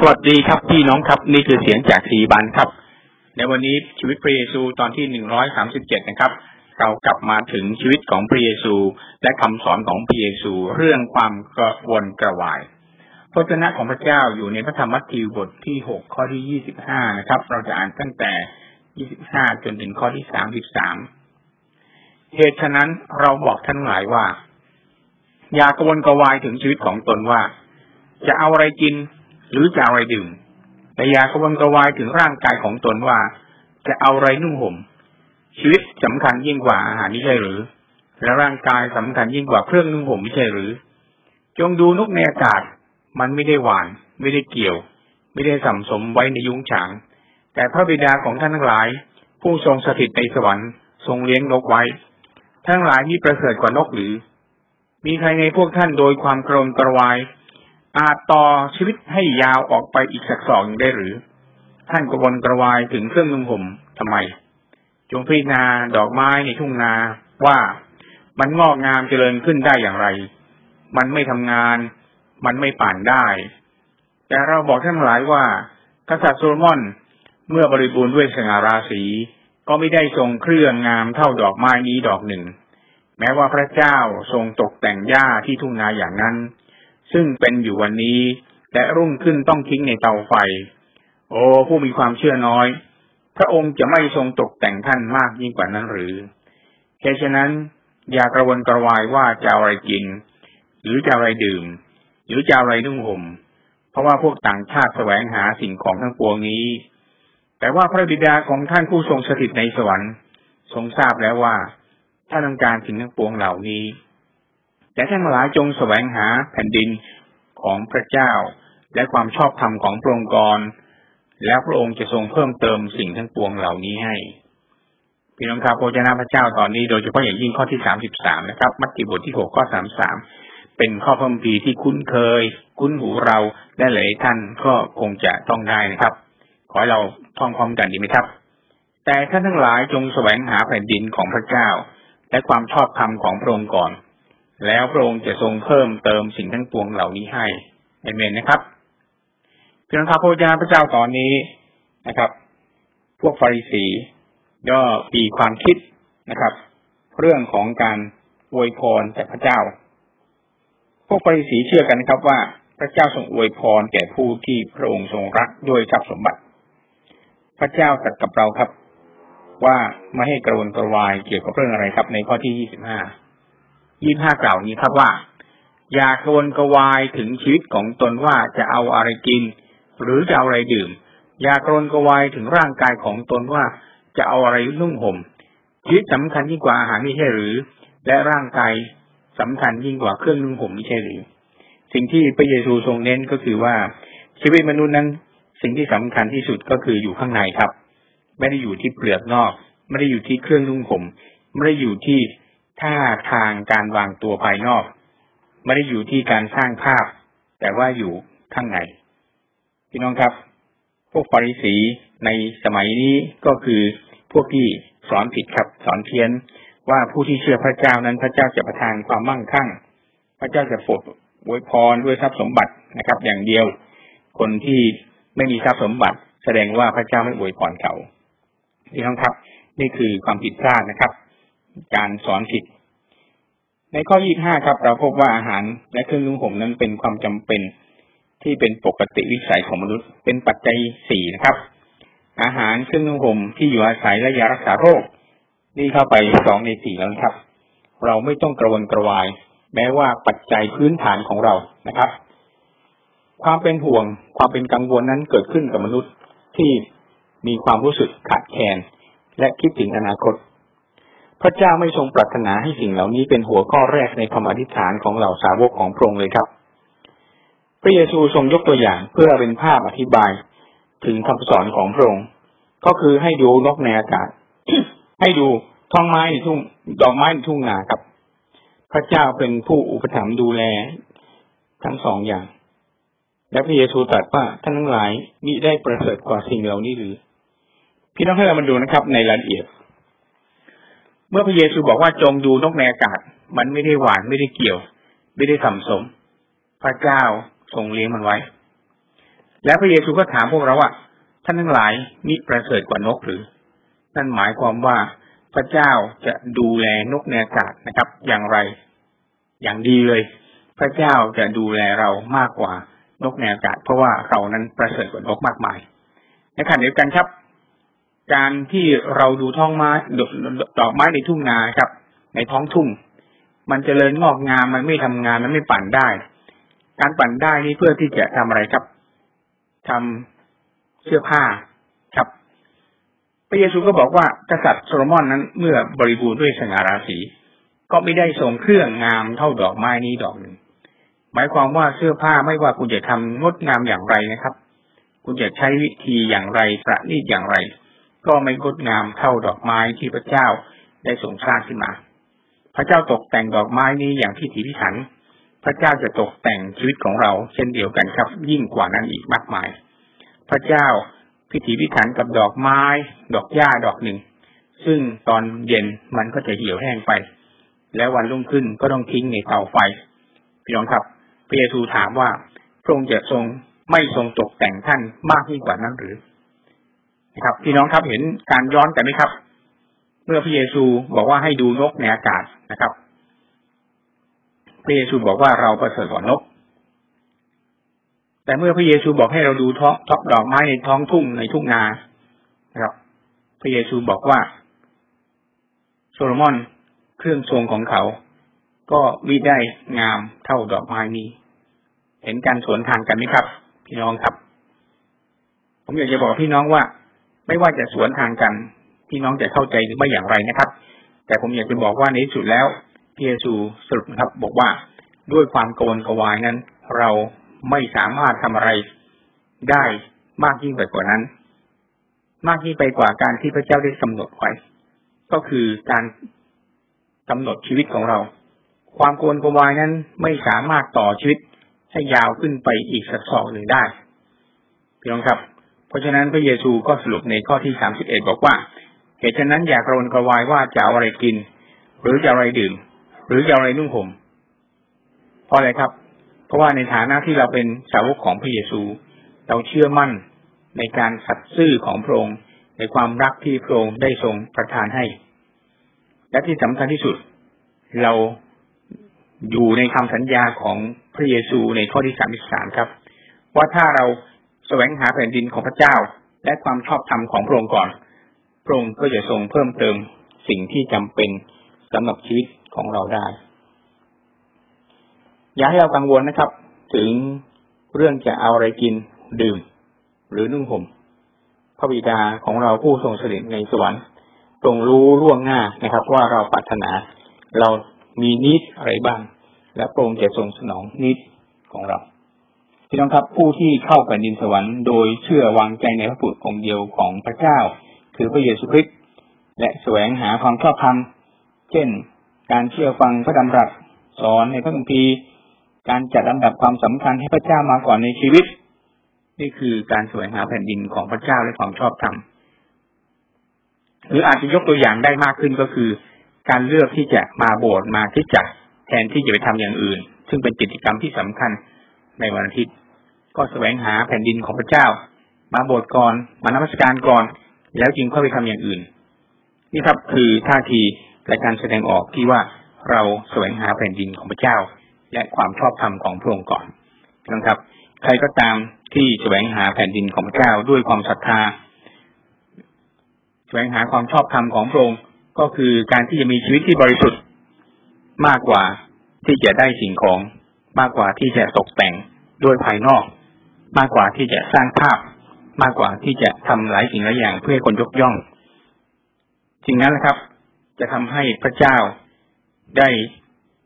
สวัสดีครับพี่น้องครับ นี่คือเสียงจากสีบันครับ ในวันนี้ชีวิตพระเยซูตอนที่หนึ่งร้อยสามสิบเจ็ดนะครับ เรากลับมาถึงชีวิตของพระเยซู และคำสอนของพระเยซู เรื่องความกระวนกระวายพระเจ้าของพระเจ้าอยู่ในพระธรรมมัทธิวบทที่หกข้อที่ยี่สิบห้านะครับ เราจะอ่านตั้งแต่ยี่สิบห้าจนถึงข้อที่สามสิบสามเหตุฉะนั้นเราบอกท่านหลายว่า อย่ากระวนกระวายถึงชีวิตของตนว่า จะเอาอะไรกิน หรือจะเอาอะไรดื่มแต่ยากระวนกระวายถึงร่างกายของตนว่า จะเอาอะไรนุ่งห่ม ชีวิตสำคัญยิ่งกว่าอาหารนี่ใช่หรือ และร่างกายสำคัญยิ่งกว่าเครื่องนุ่งห่มไม่ใช่หรือ จงดูนกในอากาศ มันไม่ได้หวาน ไม่ได้เกี่ยว ไม่ได้สัมสมไว้ในยุ้งฉาง แต่พระบิดาของท่านทั้งหลาย ผู้ทรงสถิตในสวรรค์ทรงเลี้ยงนกไว้ ทั้งหลายมีประเสริฐกว่านกหรือ มีใครในพวกท่านโดยความกรนกระวาย อาจต่อชีวิตให้ยาวออกไปอีกสักสองได้หรือ ท่านกระวนกระวายถึงเครื่องนุ่งห่มทำไม จงพิจารณาดอกไม้ในทุ่งนาว่ามันงอกงามเจริญขึ้นได้อย่างไร มันไม่ทำงาน มันไม่ป่านได้ แต่เราบอกท่านหลายว่า กษัตริย์โซโลมอนเมื่อบริบูรณ์ด้วยสง่าราศีก็ไม่ได้ทรงเครื่องงามเท่าดอกไม้นี้ดอกหนึ่ง แม้ว่าพระเจ้าทรงตกแต่งหญ้าที่ทุ่งนาอย่างนั้น ซึ่งเป็นอยู่วันนี้ และรุ่งขึ้นต้องทิ้งในเตาไฟ โอ้ผู้มีความเชื่อน้อย พระองค์จะไม่ทรงตกแต่งท่านมากยิ่งกว่านั้นหรือเหตุฉะนั้น อย่ากระวนกระวายว่าจะอะไรกิน หรือจะอะไรดื่ม หรือจะอะไรนุ่งห่มเพราะว่าพวกต่างชาติแสวงหาสิ่งของทั้งปวงนี้ แต่ว่าพระบิดาของท่านผู้ทรงสถิตในสวรรค์ ทรงทราบแล้วว่าท่านต้องการสิ่งทั้งปวงเหล่านี้ แต่ท่านหลายจงแสวงหาแผ่นดินของพระเจ้า และความชอบธรรมของพระองค์กรแล้วพระองค์จะทรงเพิ่มเติมสิ่งทั้งปวงเหล่านี้ให้ พี่น้องครับพระเจ้าพระเจ้าตอนนี้โดยเฉพาะอย่างยิ่งข้อที่สามสิบสามนะครับ มัทธิวบทที่หกข้อสามสามเป็นข้อพมพีที่คุ้นเคย คุ้นหูเราและหลายท่านก็คงจะต้องได้นะครับ ขอให้เราท่องพร้อมกันดีไหมครับ แต่ท่านทั้งหลายจงแสวงหาแผ่นดินของพระเจ้า และความชอบธรรมของพระองค์ก่อน แล้วพระองค์จะทรงเพิ่มเติมสิ่งทั้งปวงเหล่านี้ให้เอเมนนะครับเพื่อนข้าพเจ้าพระเจ้าตอนนี้นะครับ พวกฟาริสีก็มีความคิดนะครับ เรื่องของการอวยพรแต่พระเจ้า พวกฟาริสีเชื่อกันนะครับว่าพระเจ้าทรงอวยพรแก่ผู้ที่พระองค์ทรงรักด้วยทรัพย์สมบัติ พระเจ้าตรัสกับเราครับ ว่าไม่ให้กระวนกระวายเกี่ยวกับเรื่องอะไรครับ ในข้อที่ยี่สิบห้า ยี่ห้ากล่าวนี้ครับว่า อย่ากวนกวายถึงชีวิตของตนว่าจะเอาอะไรกิน หรือจะเอาอะไรดื่ม อย่ากระวนกวายถึงร่างกายของตนว่าจะเอาอะไรนุ่งห่มชีวิตสำคัญยิ่งกว่าอาหารไม่ใช่หรือ และร่างกายสำคัญยิ่งกว่าเครื่องนุ่งห่มไม่ใช่หรือ สิ่งที่พระเยซูทรงเน้นก็คือว่าชีวิตมนุษย์นั้น สิ่งที่สำคัญที่สุดก็คืออยู่ข้างในครับ ไม่ได้อยู่ที่เปลือกนอก ไม่ได้อยู่ที่เครื่องนุ่งห่มไม่ได้อยู่ที่ ท่าทางการวางตัวภายนอก ไม่ได้อยู่ที่การสร้างภาพ แต่ว่าอยู่ข้างในพี่น้องครับ พวกปริสีในสมัยนี้ก็คือพวกที่สอนผิดครับ สอนเพี้ยนว่าผู้ที่เชื่อพระเจ้านั้นพระเจ้าจะประทานความมั่งคั่ง พระเจ้าจะฝดอวยพรด้วยทรัพย์สมบัตินะครับ อย่างเดียว คนที่ไม่มีทรัพย์สมบัติ แสดงว่าพระเจ้าไม่อวยพรเขาพี่น้องครับ นี่คือความผิดพลาดนะครับ การสอนผิด ในข้อยี่ห้าครับ เราพบว่าอาหารและเครื่องนุ่งห่มนั้นเป็นความจำเป็นที่เป็นปกติวิสัยของมนุษย์ เป็นปัจจัยสี่นะครับ อาหารเครื่องนุ่งห่มที่อยู่อาศัยและยารักษาโรค นี่เข้าไปสองในสี่แล้วครับ เราไม่ต้องกระวนกระวาย แม้ว่าปัจจัยพื้นฐานของเรานะครับ ความเป็นห่วงความเป็นกังวลนั้นเกิดขึ้นกับมนุษย์ที่มีความรู้สึกขาดแคลนและคิดถึงอนาคต พระเจ้าไม่ทรงปรารถนาให้สิ่งเหล่านี้เป็นหัวข้อแรกในคำอธิษฐานของเหล่าสาวกของพระองค์เลยครับ พระเยซูทรงยกตัวอย่างเพื่อเป็นภาพอธิบายถึงคำสอนของพระองค์ ก็คือให้ดูนกในอากาศ ให้ดูท้องไม้ในทุ่งดอกไม้ในทุ่งนาครับ พระเจ้าเป็นผู้อุปถัมภ์ดูแลทั้งสองอย่าง และพระเยซูตรัสว่าท่านทั้งหลายมิได้ประเสริฐกว่าสิ่งเหล่านี้หรือ พี่น้องให้เรามาดูนะครับ ในรายละเอียด เมื่อพระเยซูบอกว่าจงดูนกในอากาศ มันไม่ได้หวานไม่ได้เกี่ยว ไม่ได้สัมสม พระเจ้าทรงเลี้ยงมันไว้ แล้วพระเยซูก็ถามพวกเราว่าท่านทั้งหลายมิประเสริฐกว่านกหรือ นั่นหมายความว่าพระเจ้าจะดูแลนกในอากาศนะครับ อย่างไร อย่างดีเลย พระเจ้าจะดูแลเรามากกว่านกในอากาศ เพราะว่าเรานั้นประเสริฐกว่านกมากมายในขณะเดียวกันครับ การที่เราดูท้องไม้ดอกไม้ในทุ่งนาครับ ในท้องทุ่ง มันจเจริญงอกงามมันไม่ทำงานมันไม่ปั่นได้ การปั่นได้นี่เพื่อที่จะทำอะไรครับทำเสื้อผ้าครับพระเยซูก็บอกว่ากษัตริย์โซโลมอนนั้นเมื่อบริบูรณ์ด้วยสง่าราศีก็ไม่ได้ทรงเครื่องงามเท่าดอกไม้นี้ดอกหนึ่ง หมายความว่าเสื้อผ้าไม่ว่าคุณจะทำงดงามอย่างไรนะครับ คุณจะใช้วิธีอย่างไรประณีตอย่างไร ก็ไม่งดงามเท่าดอกไม้ที่พระเจ้าได้ทรงสร้างขึ้นมา พระเจ้าตกแต่งดอกไม้นี้อย่างที่ถีพิถัน พระเจ้าจะตกแต่งชีวิตของเราเช่นเดียวกันครับ ยิ่งกว่านั้นอีกมากมาย พระเจ้าพิถีพิถันกับดอกไม้ ดอกหญ้าดอกหนึ่ง ซึ่งตอนเย็นมันก็จะเหี่ยวแห้งไป แล้ววันรุ่งขึ้นก็ต้องทิ้งในเตาไฟพี่น้องครับพระเยซูถามว่าพระองค์จะทรงไม่ทรงตกแต่งท่านมากยิ่งกว่านั้นหรือ นะครับพี่น้องครับเห็นการย้อนกันไหมครับ เมื่อพระเยซูบอกว่าให้ดูนกในอากาศนะครับพระเยซูบอกว่าเราประเสริฐกว่านก แต่เมื่อพระเยซูบอกให้เราดูท้องท็อปดอกไม้ในท้องทุ่งในทุ่งนานะครับ พระเยซูบอกว่า โซโลมอนเครื่องทรงของเขา ก็วิได้งามเท่าดอกไม้นี้ เห็นการสวนทางกันไหมครับ พี่น้องครับ ผมอยากจะบอกพี่น้องว่า ไม่ว่าจะสวนทางกันพี่น้องจะเข้าใจหรือไม่อย่างไรนะครับ แต่ผมอยากจะบอกว่าในที่สุดแล้วพระเยซูสรุปครับ บอกว่าด้วยความโกนกวายนั้น เราไม่สามารถทำอะไรได้มากยิ่งไปกว่านั้น มากยิ่งไปกว่าการที่พระเจ้าได้กำหนดไว้ก็คือการกำหนดชีวิตของเรา ความโกนกวายนั้นไม่สามารถต่อชีวิตให้ยาวขึ้นไปอีกสักศอกหนึ่งได้พี่น้องครับ เพราะฉะนั้นพระเยซูก็สรุปในข้อที่สามสิบเอ็ดบอกว่า เหตุฉะนั้นอย่ากรนกระวายว่าจะเอาอะไรกิน หรือจะอะไรดื่ม หรือจะอะไรนุ่งห่มเพราะอะไรครับ เพราะว่าในฐานะที่เราเป็นสาวกของพระเยซู เราเชื่อมั่นในการสัตย์ซื่อของพระองค์ในความรักที่พระองค์ได้ทรงประทานให้ และที่สำคัญที่สุด เราอยู่ในคำสัญญาของพระเยซูในข้อที่สามสิบสามครับ ว่าถ้าเรา แสวงหาแผ่นดินของพระเจ้า และความชอบธรรมของพระองค์ก่อน พระองค์ก็จะทรงเพิ่มเติมสิ่งที่จำเป็นสำหรับชีวิตของเราได้ อย่าให้เรากังวลนะครับ ถึงเรื่องจะเอาอะไรกินดื่ม หรือนุ่งห่มพระบิดาของเราผู้ทรงเสด็จในสวรรค์ทรงรู้ร่วงหน้านะครับ ว่าเราปรารถนา เรามีนิดอะไรบ้าง และพระองค์จะทรงสนองนิดของเรา พี่น้องครับผู้ที่เข้าแผ่นดินสวรรค์โดยเชื่อวางใจในพระบุตรองค์เดียวของพระเจ้า คือพระเยซูคริสต์และแสวงหาความชอบธรรม เช่น การเชื่อฟังพระดำรัสสอนในพระคัมภีร์การจัดลำดับความสำคัญให้พระเจ้ามาก่อนในชีวิต นี่คือการแสวงหาแผ่นดินของพระเจ้าและความชอบธรรมหรืออาจจะยกตัวอย่างได้มากขึ้นก็คือ การเลือกที่จะมาโบสถ์มาที่จัดแทนที่จะไปทำอย่างอื่น ซึ่งเป็นกิจกรรมที่สำคัญในวันอาทิตย์ ก็แสวงหาแผ่นดินของพระเจ้า มาโบสถ์ก่อน มานมัสการก่อน แล้วจึงเข้าไปทำอย่างอื่น นี่ครับคือท่าทีและการแสดงออกที่ว่าเราแสวงหาแผ่นดินของพระเจ้า และความชอบธรรมของพระองค์ก่อนนะครับ ใครก็ตามที่แสวงหาแผ่นดินของพระเจ้าด้วยความศรัทธาแสวงหาความชอบธรรมของพระองค์ก็คือการที่จะมีชีวิตที่บริสุทธิ์มากกว่าที่จะได้สิ่งของมากกว่าที่จะตกแต่งด้วยภายนอก มากกว่าที่จะสร้างภาพ มากกว่าที่จะทำหลายสิ่งหลายอย่างเพื่อคนยกย่องสิ่งนั้นนะครับ จะทำให้พระเจ้าได้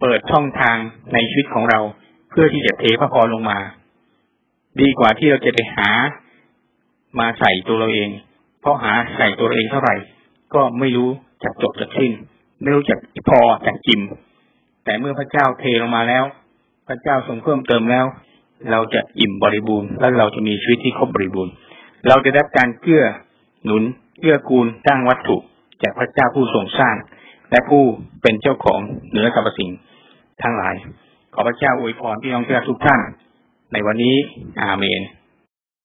เปิดช่องทางในชีวิตของเรา เพื่อที่จะเทพระพรลงมา ดีกว่าที่เราจะไปหามาใส่ตัวเราเอง เพราะหาใส่ตัวเราเองเท่าไหร่ ก็ไม่รู้จักจบจากสิ้นไม่รู้จักพอจากจิม แต่เมื่อพระเจ้าเทลงมาแล้ว พระเจ้าทรงเพิ่มเติมแล้ว เราจะอิ่มบริบูรณ์ และเราจะมีชีวิตที่ครบบริบูรณ์ เราจะได้การเกื้อหนุนเกื้อกูลสร้างวัตถุ จากพระเจ้าผู้ทรงสร้าง และผู้เป็นเจ้าของเหนือสรรพสิ่งทั้งหลาย ขอพระเจ้าอวยพรพี่น้องทุกท่าน ในวันนี้อาเมน